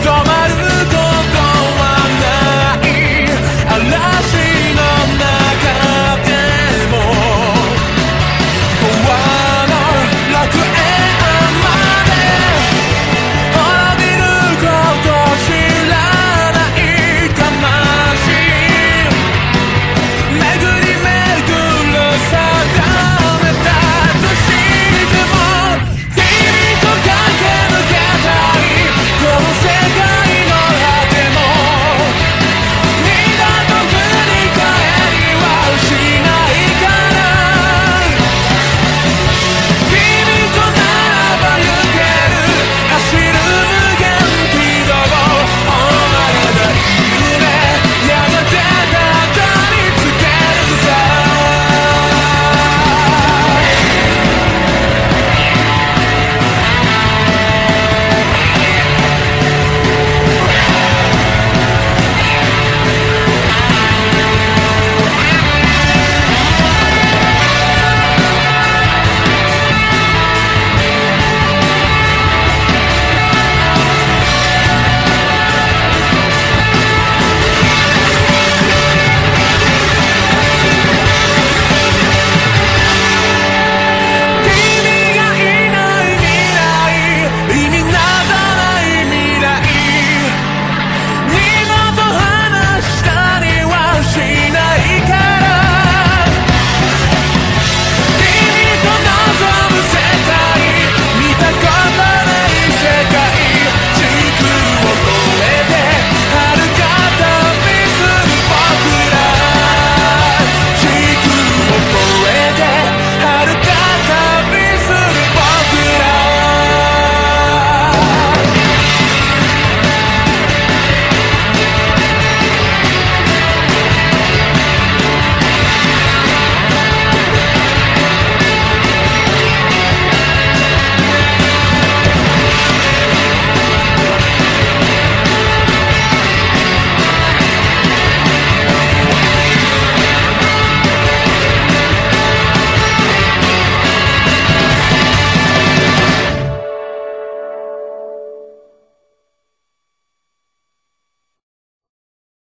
dumb